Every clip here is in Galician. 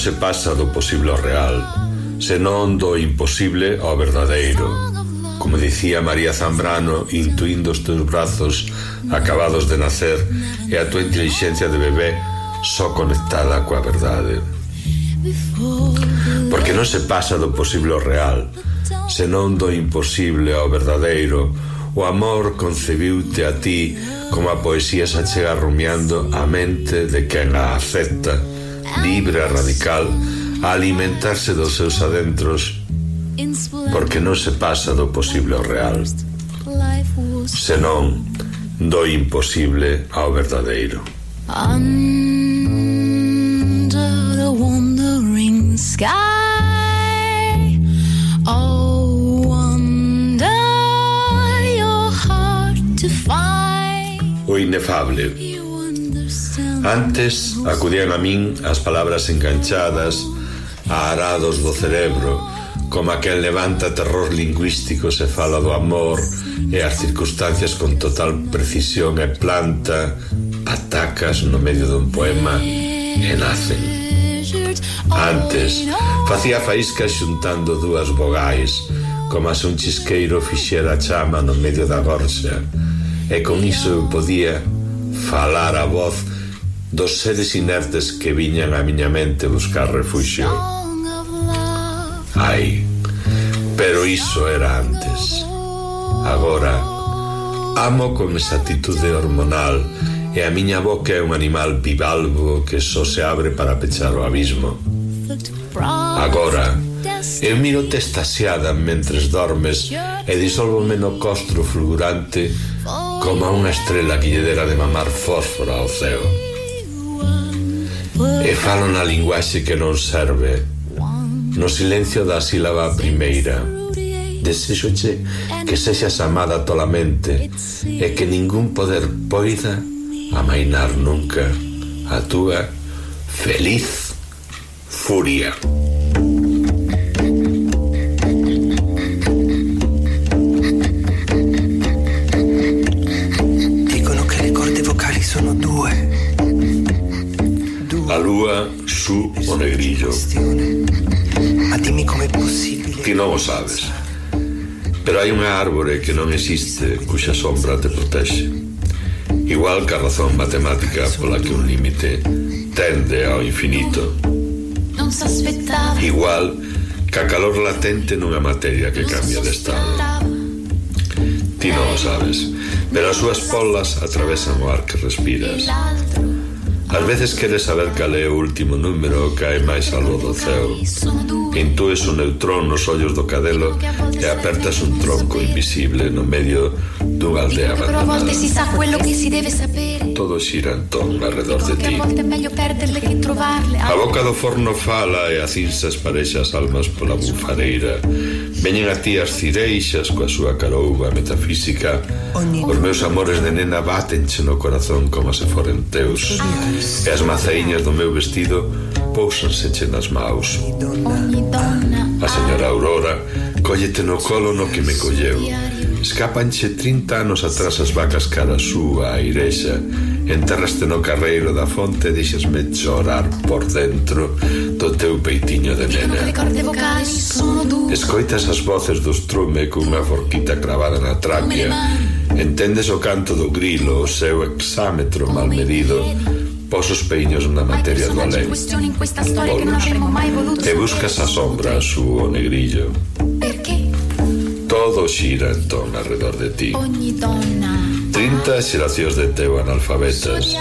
non se pasa do posible ao real, senón do imposible ao verdadeiro. Como dicía María Zambrano, intuindo os teus brazos acabados de nacer e a tua inteligencia de bebé só conectada coa verdade. Porque non se pasa do posible ao real, senón do imposible ao verdadeiro, o amor concebiute a ti como a poesía se chega rumiando a mente de quen a acepta libra, radical, a alimentarse dos seus adentros porque non se pasa do posible ao real, senón do imposible ao verdadeiro. Under the wandering sky Oh, wonder your heart to find O inefable Antes acudían a min as palabras enganchadas a arados do cerebro, como aquel levanta terror lingüístico se fala do amor e as circunstancias con total precisión e planta patacas no medio dun poema e nacen. Antes, facía faísca xuntando dúas vogais, como se un chisqueiro fixera chama no medio da gorxa, e con iso eu podía falar a voz dos seres inertes que viñan á miña mente buscar refuxio. Ai, pero iso era antes. Agora, amo con esa atitude hormonal e a miña boca é un animal bivalvo que só se abre para pechar o abismo. Agora, eu miro-te estasiada mentres dormes e disolvome no costro fulgurante como a unha estrela que lle dera de mamar fósforo ao ceo. E falo na linguaxe que non serve, no silencio da sílaba primeira. Desexoche que sexas amada tolamente e que ningún poder poida amainar nunca a túa feliz furia. negrillo. A ti come posible. Ti non o sabes. Pero hai unha árbore que non existe cuxa sombra te protexe. Igual que a razón matemática pola que un límite tende ao infinito. Igual que a calor latente nunha materia que cambia de estado. Ti non o sabes, pero as súas polas atravesan o ar que respiras Ás veces queres saber cal é o último número que hai máis algo do céu. Intúes un neutrón nos ollos do cadelo e apertas un tronco invisible no medio dunha aldea abandonada. Todo xira entón alrededor de ti. A boca do forno fala e a cinza esparexas almas pola bufareira Veñen a ti as cireixas coa súa carouba metafísica. Os meus amores de nena batenche no corazón como se foren teus. E as mazaíñas do meu vestido pousanse che nas maus. A señora Aurora collete no colo no que me colleu. Escapanche 30 anos atrás as vacas cara súa a irexa. Enterraste no carreiro da fonte e dixesme chorar por dentro do teu peitiño de nena. Escoitas as voces do estrume cunha forquita cravada na tráquea. Entendes o canto do grilo, o seu exámetro mal medido, posos peiños na materia do alén. Polos. E buscas a sombra, a súa negrillo. Todo xira entón alrededor de ti. Ogni donna 30 xeracións de teu analfabetas,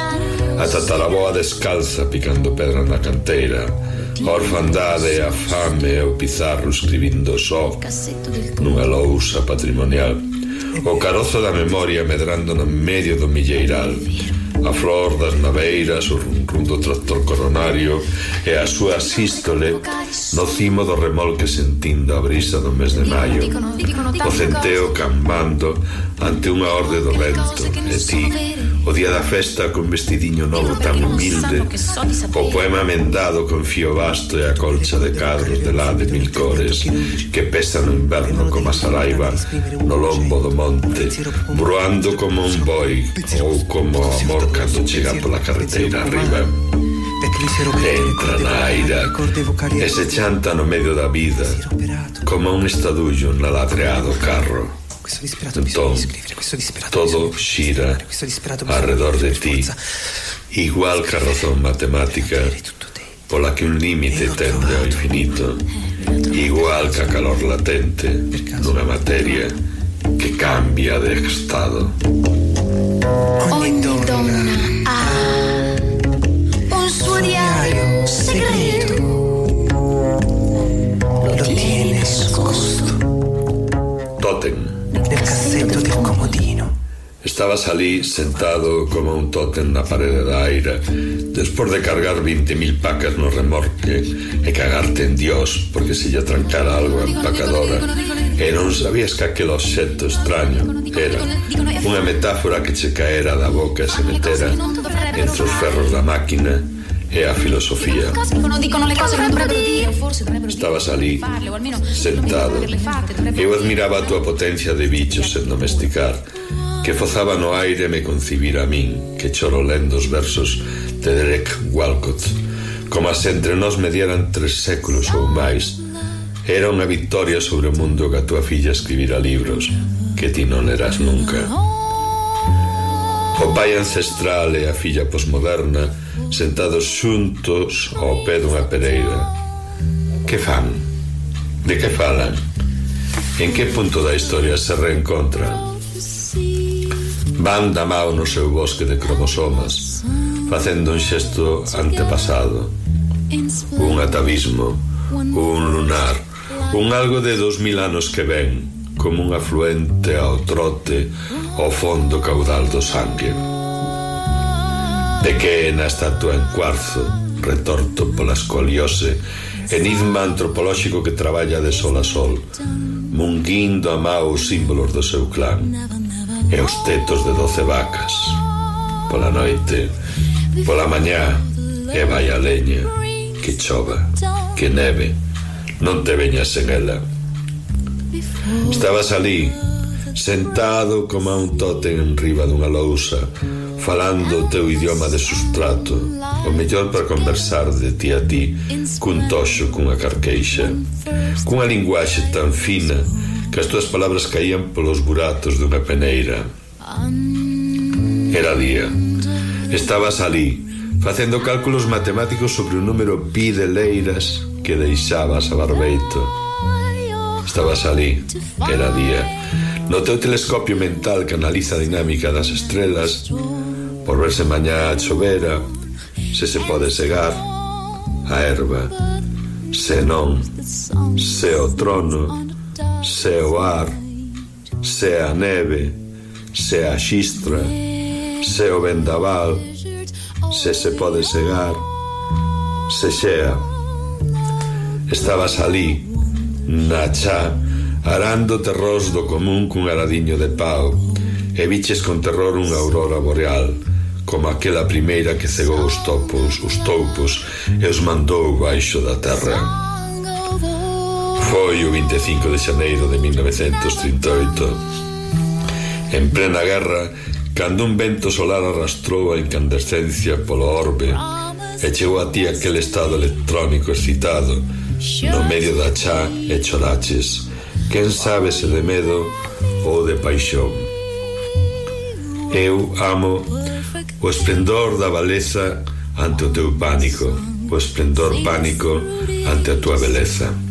a tataraboa descalza picando pedra na canteira, a orfandade, a fame, o pizarro escribindo só nunha lousa patrimonial, o carozo da memoria medrando no medio do milleiral, a flor das naveiras, o rumrum do tractor coronario e a súa sístole no cimo do remolque sentindo a brisa do mes de maio, o centeo cambando ante unha orde do vento, e ti, o día da festa con vestidiño novo tan humilde, o poema mendado con fío vasto e a colcha de cadros de lá de mil cores que pesa no inverno como a saraiva no lombo do monte, broando como un boi ou como o amor cando chega pola carreteira arriba. Entra na aira e se medio da vida como un estadullo na ladreado carro. Entón, todo xira alrededor de ti. igual que a razón matemática pola que un límite tende ao infinito. Igual que a calor latente nunha materia que cambia de estado Ogni, Ogni donna. donna. Estabas ali sentado como un tótem na parede da aira Despois de cargar 20.000 pacas no remorque E cagarte en Dios porque se lle trancara algo a empacadora E non sabías que aquel obxecto extraño era Unha metáfora que che caera da boca e se metera Entre os ferros da máquina e a filosofia. Estabas ali, sentado. Eu admiraba a tua potencia de bichos en domesticar, que fozaba no aire me concibira a min, que choro lendo os versos de Derek Walcott, como se entre nós medieran tres séculos ou máis, era unha victoria sobre o mundo que a túa filla escribira libros que ti non eras nunca. O pai ancestral e a filla posmoderna sentados xuntos ao pé dunha pereira. Que fan? De que falan? En que punto da historia se reencontran? Van da mao no seu bosque de cromosomas, facendo un xesto antepasado. Un atavismo, un lunar, un algo de dos mil anos que ven, como un afluente ao trote ao fondo caudal do sangue. Pequena estatua en cuarzo, retorto pola escoliose, enigma antropolóxico que traballa de sol a sol, munguindo a mao os símbolos do seu clan e os tetos de doce vacas. Pola noite, pola mañá, e vai a leña, que chova, que neve, non te veñas en ela. Estabas ali, sentado como a un tótem en riba dunha lousa, falando o teu idioma de sustrato, o mellor para conversar de ti a ti cun toxo cunha carqueixa, cunha linguaxe tan fina que as túas palabras caían polos buratos dunha peneira. Era día. Estabas ali, facendo cálculos matemáticos sobre o número pi de leiras que deixabas a barbeito. Estabas ali, era día. No teu telescopio mental que analiza a dinámica das estrelas, por verse mañá a chovera, se se pode segar, a erva, se non, se o trono, se o ar, se a neve, se a xistra, se o vendaval, se se pode segar, se xea. Estabas ali, na chá, arando terrós do común cun aradiño de pau, e viches con terror unha aurora boreal, como aquela primeira que cegou os topos, os toupos, e os mandou baixo da terra. Foi o 25 de xaneiro de 1938. En plena guerra, cando un vento solar arrastrou a incandescencia polo orbe e chegou a ti aquel estado electrónico excitado no medio da chá e choraches quen sabe se de medo ou de paixón eu amo o esplendor da baleza ante o teu pánico o esplendor pánico ante a tua beleza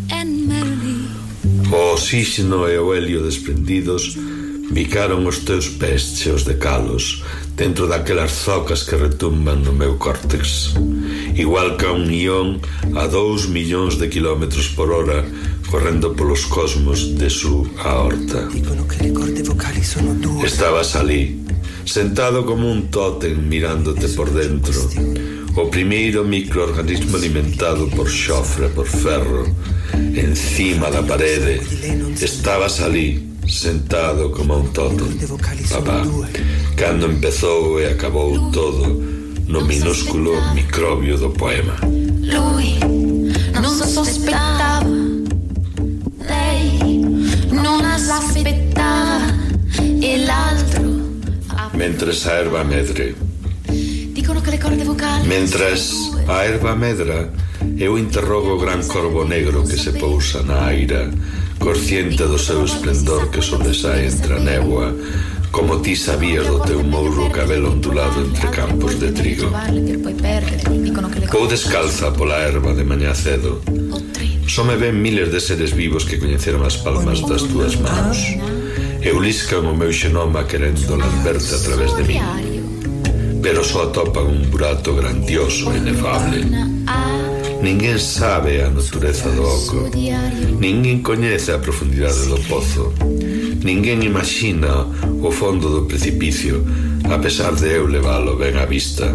O oxígeno e o helio desprendidos bicaron os teus pés cheos de calos dentro daquelas zocas que retumban no meu córtex. Igual que un ión a dous millóns de kilómetros por hora correndo polos cosmos de su aorta. Estabas ali, sentado como un tótem mirándote por dentro. O primeiro microorganismo alimentado por xofre, por ferro, encima da parede. Estabas ali, sentado como un toto. Papá, cando empezou e acabou todo no minúsculo microbio do poema. Lui non sospettava, lei non l'aspettava e l'altro... Mentre a erba medre. Dicono che le corde vocali... Mentre a erba medra Eu interrogo o gran corvo negro que se pousa na aira, consciente do seu esplendor que sobresae entre a néboa, como ti sabías do teu mouro cabelo ondulado entre campos de trigo. Vou descalza pola erva de mañá cedo. Só me ven miles de seres vivos que coñeceron as palmas das túas mans. Eu liscan o meu xenoma querendo lamberte a través de min. Pero só atopan un burato grandioso e inefable. Ninguén sabe a natureza do oco. Ninguén coñece a profundidade do pozo. Ninguén imagina o fondo do precipicio, a pesar de eu leválo ben á vista.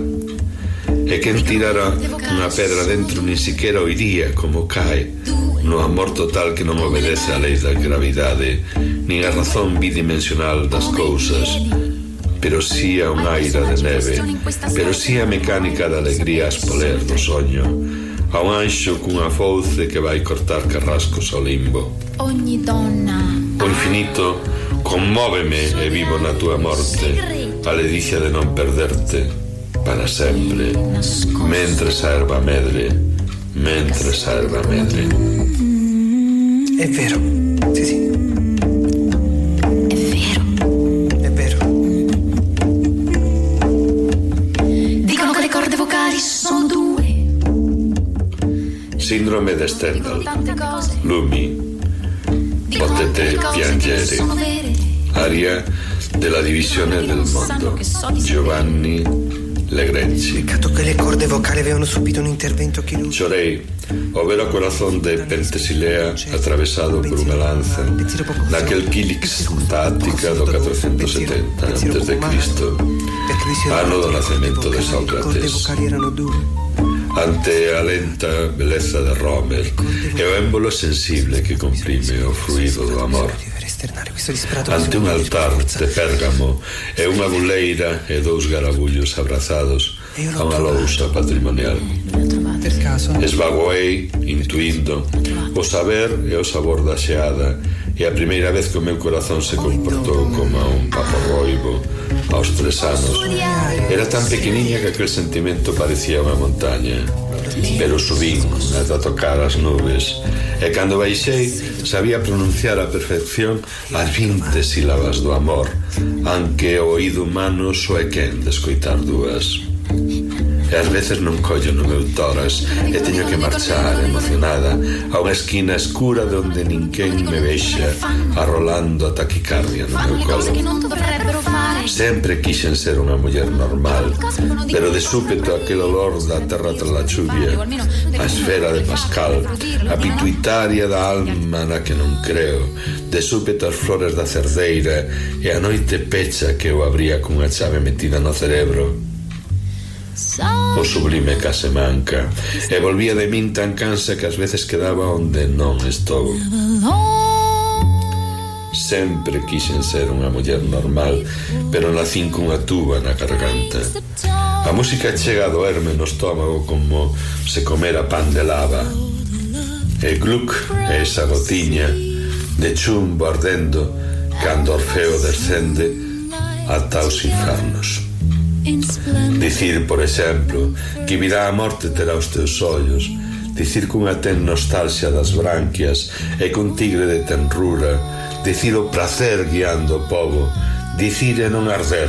E quen tirara unha pedra dentro nin siquiera oiría como cae, no amor total que non obedece á lei da gravidade, nin a razón bidimensional das cousas, pero sí a unha ira de neve, pero sí a mecánica da alegría a espoler do soño, A un anxo cunha fouce que vai cortar carrascos ao limbo. Ogni donna. O infinito conmóveme e vivo na tua morte. A ledicia de non perderte para sempre. Mentre a erva medre, mentre a erva medre. È vero, sì sì. Sindrome di Stendhal. Lumi. Potete piangere. Aria della divisione del mondo. Giovanni Legrenzi. Peccato che le corde vocali avevano subito un intervento chirurgico. Chorei, ovvero corazon de Pentesilea attraversato per una lanza, Da quel Kilix tattica del 470 a.C., anno del nascimento di Socrate. ante a lenta beleza de Rommel e o émbolo sensible que comprime o fluido do amor. Ante un altar de pérgamo e unha buleira e dous garabullos abrazados a unha lousa patrimonial. Esvagoei, intuindo, o saber e o sabor da xeada e a primeira vez que o meu corazón se comportou como un paporroibo tres anos. Era tan pequeniña que aquel sentimento parecía unha montaña. Pero subín ata tocar as nubes E cando baixei sabía pronunciar a perfección as 20 sílabas do amor Anque o oído humano só é quen de escoitar dúas e ás veces non collo no meu toras e teño que marchar emocionada a unha esquina escura donde ninguén me vexa arrolando a taquicardia no meu colo. Sempre quixen ser unha muller normal, pero de súpeto aquel olor da terra tras la chuvia, a esfera de Pascal, a pituitaria da alma na que non creo, de súpeto as flores da cerdeira e a noite pecha que eu abría cunha chave metida no cerebro O sublime case manca E volvía de min tan cansa que ás veces quedaba onde non estou. Sempre quixen ser unha muller normal Pero nacín cunha tuba na garganta. A música chega a doerme no estómago como se comera pan de lava. E gluk é esa gotiña de chumbo ardendo Cando Orfeo descende ata os infernos Dicir, por exemplo, que virá a morte terá os teus ollos, dicir cunha ten nostalxia das branquias e cun tigre de tenrura, dicir o prazer guiando o povo, dicir e non arder.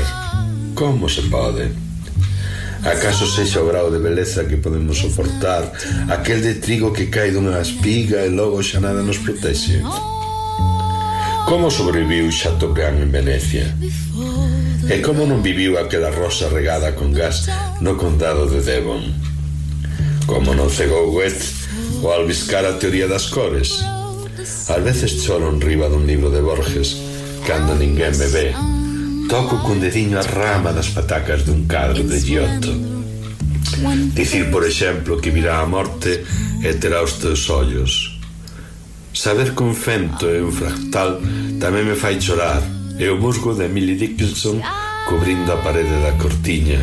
Como se pode? Acaso sexa o grau de beleza que podemos soportar aquel de trigo que cae dunha espiga e logo xa nada nos protexe? Como sobreviu Chateaubriand en Venecia? E como non viviu aquela rosa regada con gas no condado de Devon? Como non cegou Goethe o albiscar a teoría das cores? Ás veces choro en riba dun libro de Borges cando ninguén me ve. Toco cun dediño a rama das patacas dun cadro de Giotto. Dicir, por exemplo, que virá a morte e terá os teus ollos. Saber con fento e un fractal tamén me fai chorar e o musgo de Emily Dickinson cubrindo a parede da cortiña.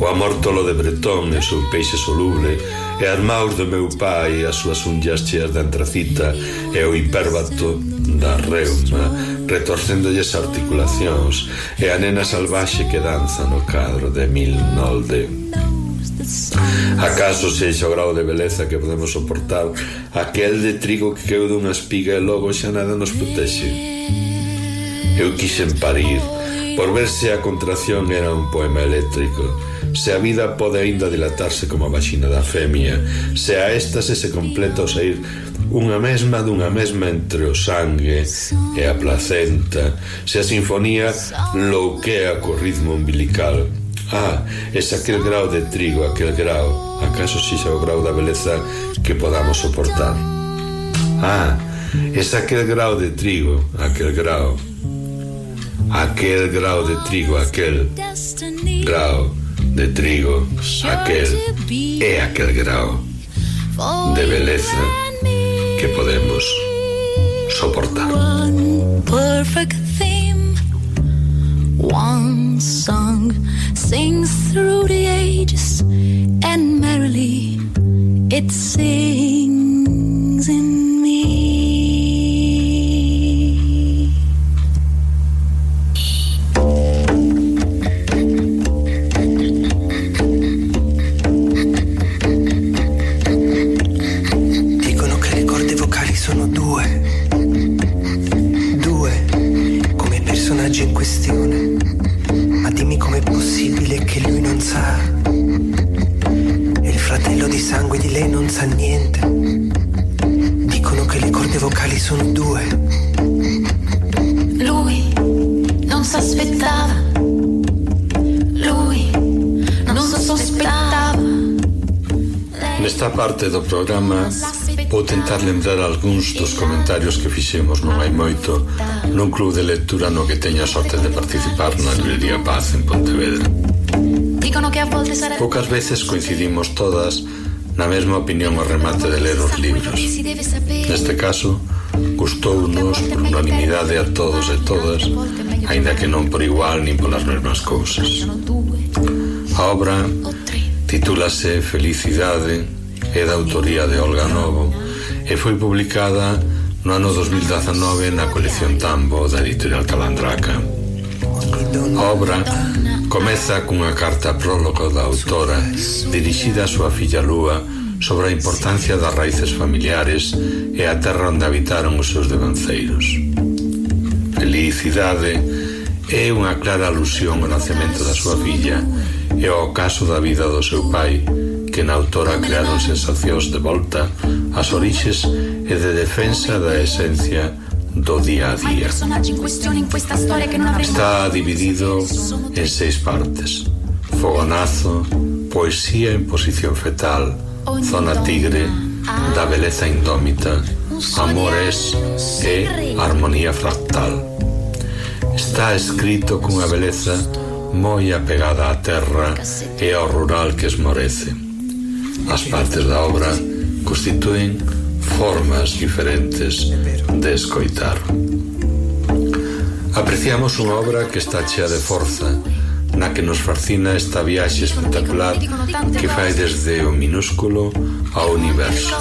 O amor tolo de Bretón e o seu peixe soluble e as maus do meu pai as súas unhas cheas de antracita e o hipérbato da reuma retorcéndolles articulacións e a nena salvaxe que danza no cadro de Mil Nolde. Acaso sexa o grau de beleza que podemos soportar aquel de trigo que queu dunha espiga e logo xa nada nos protexe? Eu quixen parir. Por ver se a contracción era un poema eléctrico. Se a vida pode aínda dilatarse como a vaxina da femia. Se a éstase se completa o sair unha mesma dunha mesma entre o sangue e a placenta. Se a sinfonía louquea co ritmo umbilical. Ah, es aquel grau de trigo, aquel grau. Acaso si xa o grau da beleza que podamos soportar? Ah, es aquel grau de trigo, aquel grau. Mm. aquel grau de trigo, aquel grau de trigo, aquel é aquel grau de beleza que podemos soportar. One perfect theme, one song sings through the ages and merrily it sings. programa vou tentar lembrar algúns dos comentarios que fixemos non hai moito nun club de lectura no que teña sorte de participar na librería Paz en Pontevedra. Poucas veces coincidimos todas na mesma opinión ao remate de ler os libros. Neste caso, gustounos por unanimidade a todos e todas, aínda que non por igual nin polas mesmas cousas. A obra titúlase Felicidade é da autoría de Olga Novo e foi publicada no ano 2019 na colección Tambo da editorial Calandraca. A obra comeza cunha carta prólogo da autora dirixida á súa filla Lúa sobre a importancia das raíces familiares e a terra onde habitaron os seus devanceiros. Felicidade é unha clara alusión ao nacemento da súa filla e ao caso da vida do seu pai, que na autora crearon sensacións de volta ás orixes e de defensa da esencia do día a día. Está dividido en seis partes. Fogonazo, poesía en posición fetal, zona tigre, da beleza indómita, amores e armonía fractal. Está escrito cunha beleza moi apegada á terra e ao rural que esmorece As partes da obra constituen formas diferentes de escoitar. Apreciamos unha obra que está chea de forza, na que nos fascina esta viaxe espectacular que fai desde o minúsculo ao universo.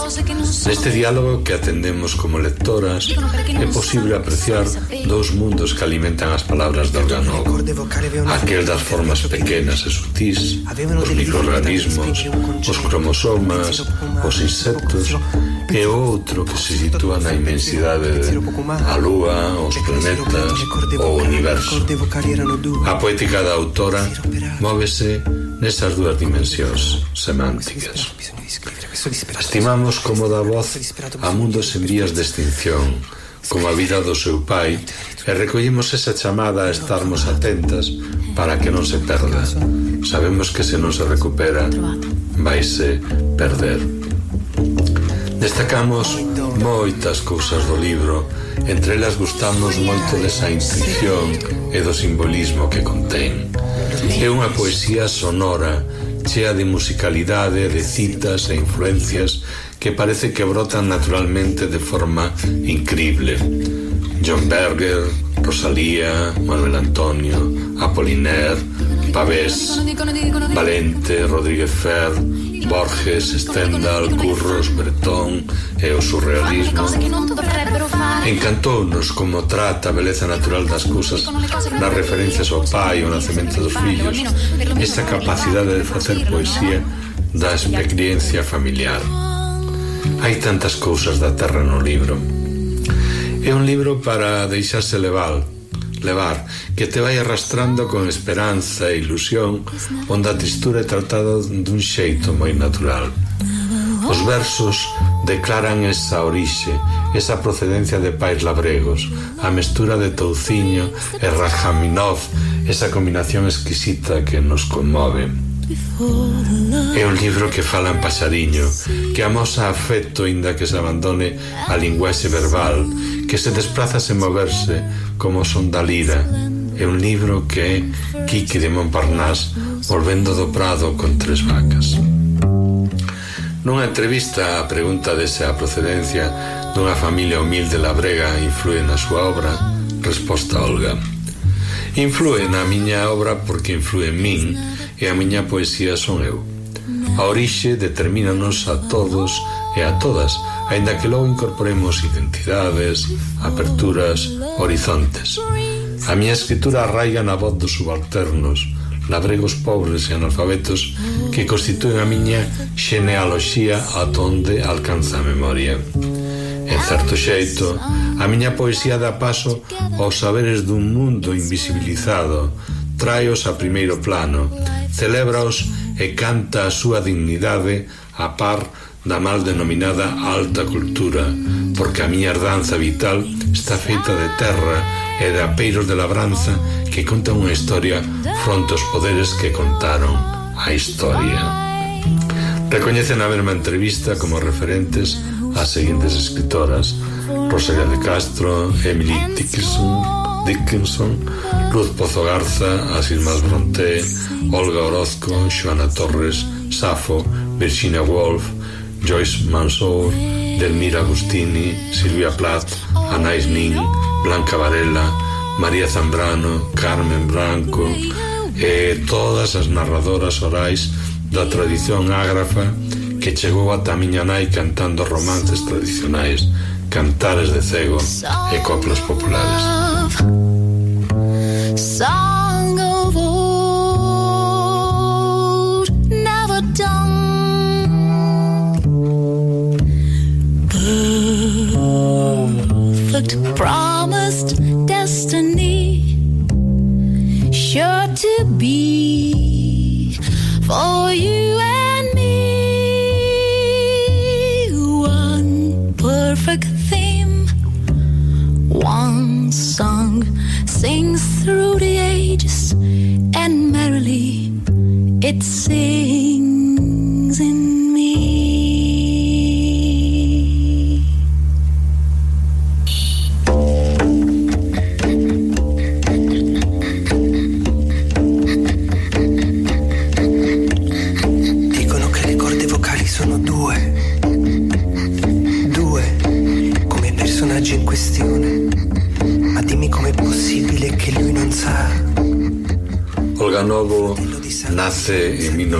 Neste diálogo que atendemos como lectoras é posible apreciar dous mundos que alimentan as palabras de Organovo. Aquel das formas pequenas e sutis, os microorganismos, os cromosomas, os insectos é outro que se sitúa na inmensidade da lúa, os planetas, o universo. A poética da autora móvese nesas dúas dimensións semánticas. Estimamos como da voz a mundos en vías de extinción, como a vida do seu pai, e recollemos esa chamada a estarmos atentas para que non se perda. Sabemos que se non se recupera, vaise perder. Destacamos moitas cousas do libro, entre elas gustamos moito desa intuición e do simbolismo que contén. É unha poesía sonora, chea de musicalidade, de citas e influencias que parece que brotan naturalmente de forma increíble. John Berger, Rosalía, Manuel Antonio, Apollinaire, Pavés, Valente, Rodríguez Fer, Borges, Stendhal, Curros, Bretón e o surrealismo. Encantounos como trata a beleza natural das cousas nas referencias ao pai, ao nacemento dos fillos esta capacidade de facer poesía da experiencia familiar. Hai tantas cousas da terra no libro. É un libro para deixarse levar levar, que te vai arrastrando con esperanza e ilusión, onde a textura é tratada dun xeito moi natural. Os versos declaran esa orixe, esa procedencia de pais labregos, a mestura de Touciño e Rajaminov, esa combinación exquisita que nos conmove. É un libro que fala en pasadiño, que amosa afecto inda que se abandone a linguaxe verbal, que se desplaza sen moverse como son da lira. É un libro que é Quique de Montparnasse volvendo do prado con tres vacas. Nunha entrevista a pregunta dese a procedencia dunha familia humilde labrega influe na súa obra, resposta Olga. Influe na miña obra porque influe en min, e a miña poesía son eu. A orixe determinanos a todos e a todas, aínda que logo incorporemos identidades, aperturas, horizontes. A miña escritura arraiga na voz dos subalternos, labregos pobres e analfabetos que constituen a miña xenealoxía atonde alcanza a memoria. En certo xeito, a miña poesía dá paso aos saberes dun mundo invisibilizado, tráeos a primeiro plano, celébraos e canta a súa dignidade a par da mal denominada alta cultura, porque a miña herdanza vital está feita de terra e de apeiros de labranza que conta unha historia fronte aos poderes que contaron a historia. Recoñecen a verma entrevista como referentes as seguintes escritoras Rosalía de Castro, Emily Dickinson, Dickinson, Luz Pozo Garza, Asilmas Irmás Bronte, Olga Orozco, Joana Torres, Safo, Virginia Woolf, Joyce Mansour, Delmira Agustini, Silvia Plath, Anais Nin, Blanca Varela, María Zambrano, Carmen Branco e todas as narradoras orais da tradición ágrafa que chegou ata a miña nai cantando romances tradicionais, cantares de cego e coplas populares. love. see.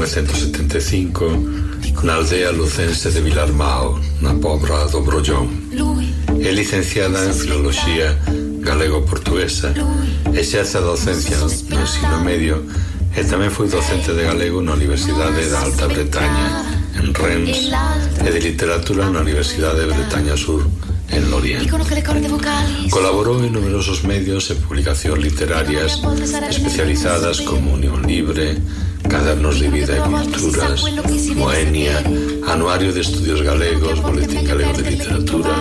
1975 na aldea lucense de Vilarmao, na Pobra do Brollón. É licenciada en Filoloxía Galego-Portuguesa e xerce a docencia no ensino medio e tamén foi docente de galego na Universidade da Alta Bretaña en Rennes e de Literatura na Universidade de Bretaña Sur en Lorient. Colaborou en numerosos medios e publicacións literarias especializadas como Unión Libre, Cadernos de Vida e Culturas, Moenia, Anuario de Estudios Galegos, Boletín Galego de Literatura,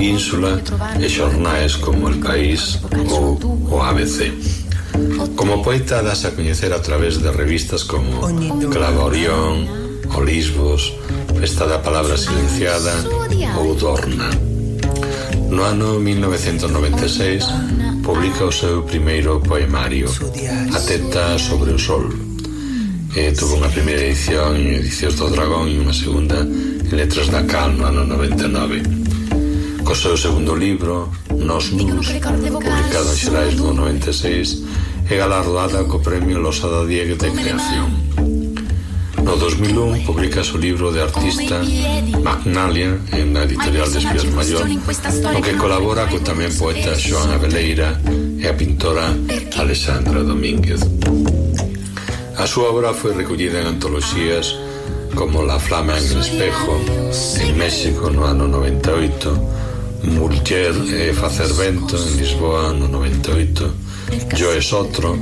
Ínsula e xornais como El País ou o ABC. Como poeta das a coñecer a través de revistas como Clava Orión, Olisbos, Festa da Palabra Silenciada ou Dorna. No ano 1996 publica o seu primeiro poemario, A teta sobre o sol, eh, tuvo unha primeira edición en Edicións do Dragón e unha segunda en Letras da Calma no 99 co seu segundo libro Nos Nus publicado en Xerais do 96 e galardada co premio Losada Diegue de Creación. No 2001 publica o libro de artista Magnalia en a editorial de Espías Maior no que colabora co tamén poeta Joana Beleira e a pintora Alexandra Domínguez. A súa obra foi recollida en antoloxías como La flama en el espejo en México no ano 98 Muller e facer vento en Lisboa no 98 Yo es otro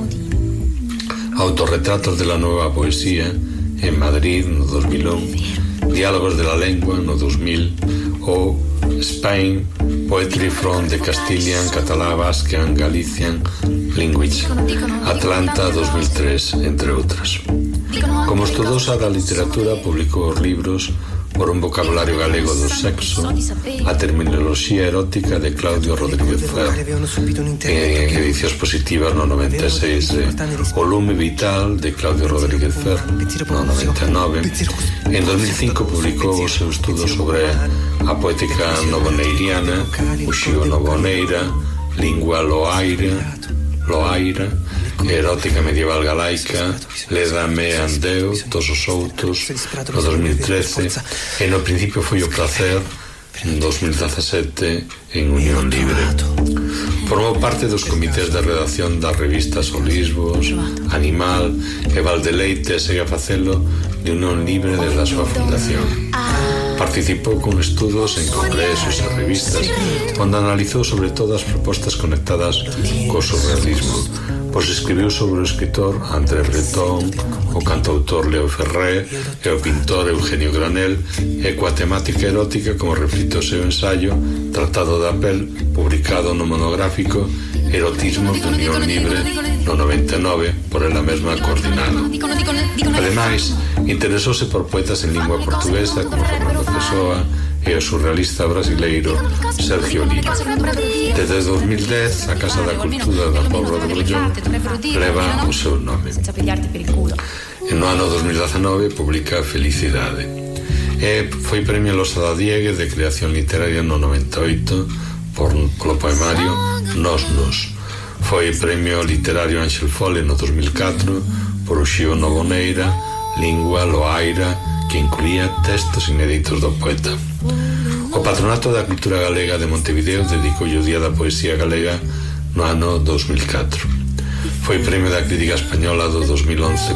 Autorretratos de la nueva poesía en Madrid no 2001 Diálogos de la lengua no 2000 ou Spain, Poetry from the Castilian, Catalá, Basquian, Galician, Language, Atlanta 2003, entre outras. Como estudosa da literatura, publicou os libros por un vocabulario galego do sexo a terminoloxía erótica de Claudio Rodríguez Ferro en edicións positivas no 96 eh, o lume vital de Claudio Rodríguez Ferro no 99 en 2005 publicou o seu estudo sobre a poética novoneiriana, o xío novoneira, lingua loaira, loaira, erótica medieval galaica, Lédame Andeu, Todos os Outros, no 2013, e no principio foi o placer, en 2017, en Unión Libre. Formou parte dos comités de redacción das revistas Olisbos, Animal e Valdeleite segue a facelo de Unión Libre desde a súa fundación. Participou con estudos en congresos e revistas onde analizou sobre todo as propostas conectadas co surrealismo pois escribiu sobre o escritor André Breton, o cantautor Leo Ferré e o pintor Eugenio Granel e coa temática erótica como reflito o seu ensaio Tratado da Pel, publicado no monográfico Erotismo de Unión Libre no 99 por ela mesma coordinada. Ademais, interesouse por poetas en lingua portuguesa como Romano Pessoa e o surrealista brasileiro Sergio Lima. Desde 2010, a Casa da Cultura da Pobra do Brollón leva o seu nome. E no ano 2019 publica Felicidade. E foi premio Losa da Diegue de Creación Literaria no 98 por, polo poemario Nos Nos. Foi premio literario Ángel Fole no 2004 por o Xío Novoneira, Lingua Loaira que incluía textos inéditos do poeta. O Patronato da Cultura Galega de Montevideo dedicou o Día da Poesía Galega no ano 2004. Foi premio da crítica española do 2011